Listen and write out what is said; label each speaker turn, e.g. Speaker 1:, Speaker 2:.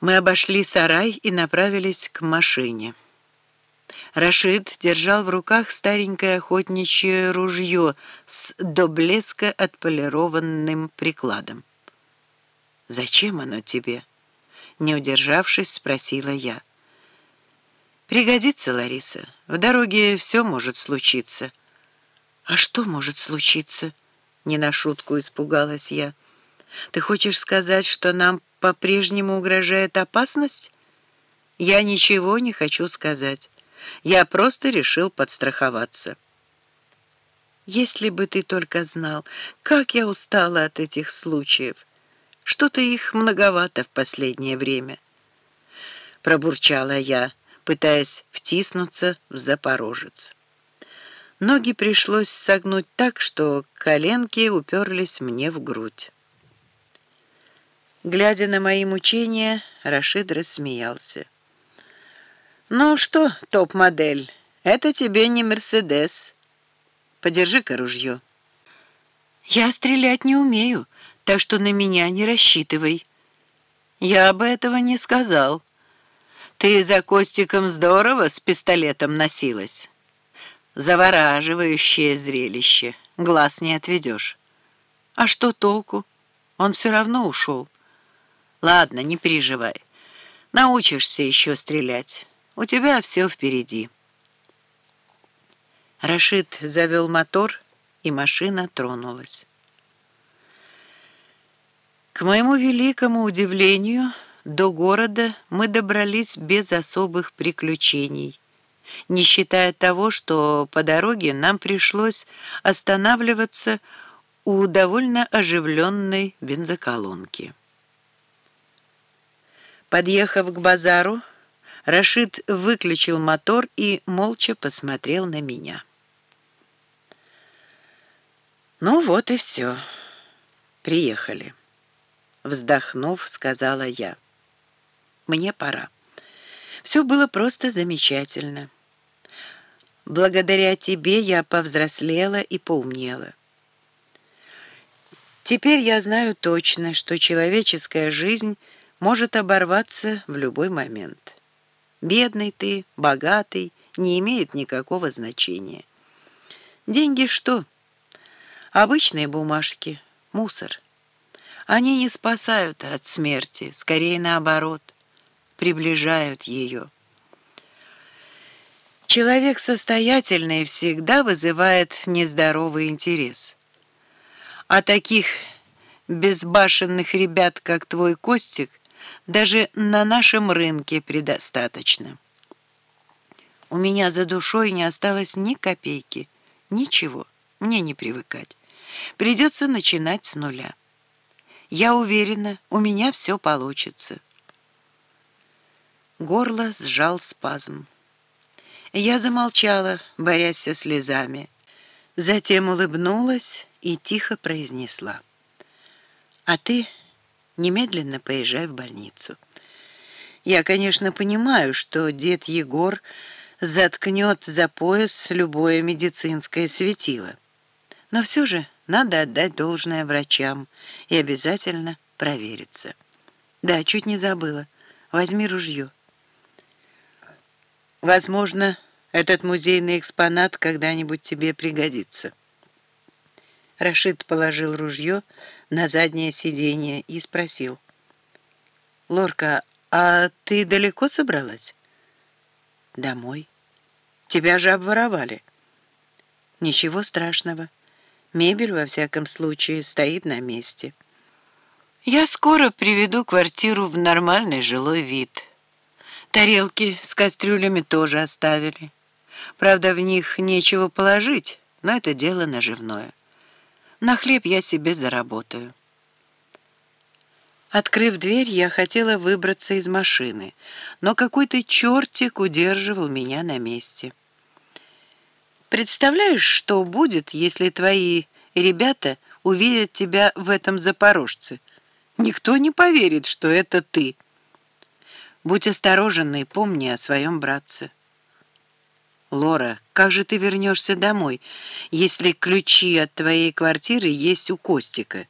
Speaker 1: Мы обошли сарай и направились к машине. Рашид держал в руках старенькое охотничье ружье с до блеска отполированным прикладом. «Зачем оно тебе?» Не удержавшись, спросила я. «Пригодится, Лариса. В дороге все может случиться». «А что может случиться?» Не на шутку испугалась я. «Ты хочешь сказать, что нам по-прежнему угрожает опасность?» «Я ничего не хочу сказать. Я просто решил подстраховаться». «Если бы ты только знал, как я устала от этих случаев. Что-то их многовато в последнее время». Пробурчала я, пытаясь втиснуться в Запорожец. Ноги пришлось согнуть так, что коленки уперлись мне в грудь. Глядя на мои мучения, Рашид рассмеялся. «Ну что, топ-модель, это тебе не Мерседес. Подержи-ка ружье». «Я стрелять не умею, так что на меня не рассчитывай». «Я бы этого не сказал. Ты за Костиком здорово с пистолетом носилась». Завораживающее зрелище. Глаз не отведешь. А что толку? Он все равно ушел. Ладно, не переживай. Научишься еще стрелять. У тебя все впереди. Рашид завел мотор, и машина тронулась. К моему великому удивлению, до города мы добрались без особых приключений не считая того, что по дороге нам пришлось останавливаться у довольно оживленной бензоколонки. Подъехав к базару, Рашид выключил мотор и молча посмотрел на меня. «Ну вот и все. Приехали», — вздохнув, сказала я. «Мне пора. Все было просто замечательно». Благодаря тебе я повзрослела и поумнела. Теперь я знаю точно, что человеческая жизнь может оборваться в любой момент. Бедный ты, богатый, не имеет никакого значения. Деньги что? Обычные бумажки, мусор. Они не спасают от смерти, скорее наоборот, приближают ее. Человек состоятельный всегда вызывает нездоровый интерес. А таких безбашенных ребят, как твой Костик, даже на нашем рынке предостаточно. У меня за душой не осталось ни копейки. Ничего, мне не привыкать. Придется начинать с нуля. Я уверена, у меня все получится. Горло сжал спазм. Я замолчала, борясь со слезами. Затем улыбнулась и тихо произнесла. «А ты немедленно поезжай в больницу. Я, конечно, понимаю, что дед Егор заткнет за пояс любое медицинское светило. Но все же надо отдать должное врачам и обязательно провериться. Да, чуть не забыла. Возьми ружье». Возможно, этот музейный экспонат когда-нибудь тебе пригодится. Рашид положил ружье на заднее сиденье и спросил. «Лорка, а ты далеко собралась?» «Домой. Тебя же обворовали». «Ничего страшного. Мебель, во всяком случае, стоит на месте». «Я скоро приведу квартиру в нормальный жилой вид. Тарелки с кастрюлями тоже оставили». Правда, в них нечего положить, но это дело наживное. На хлеб я себе заработаю. Открыв дверь, я хотела выбраться из машины, но какой-то чертик удерживал меня на месте. Представляешь, что будет, если твои ребята увидят тебя в этом запорожце? Никто не поверит, что это ты. Будь осторожен и помни о своем братце. «Лора, как же ты вернешься домой, если ключи от твоей квартиры есть у Костика?»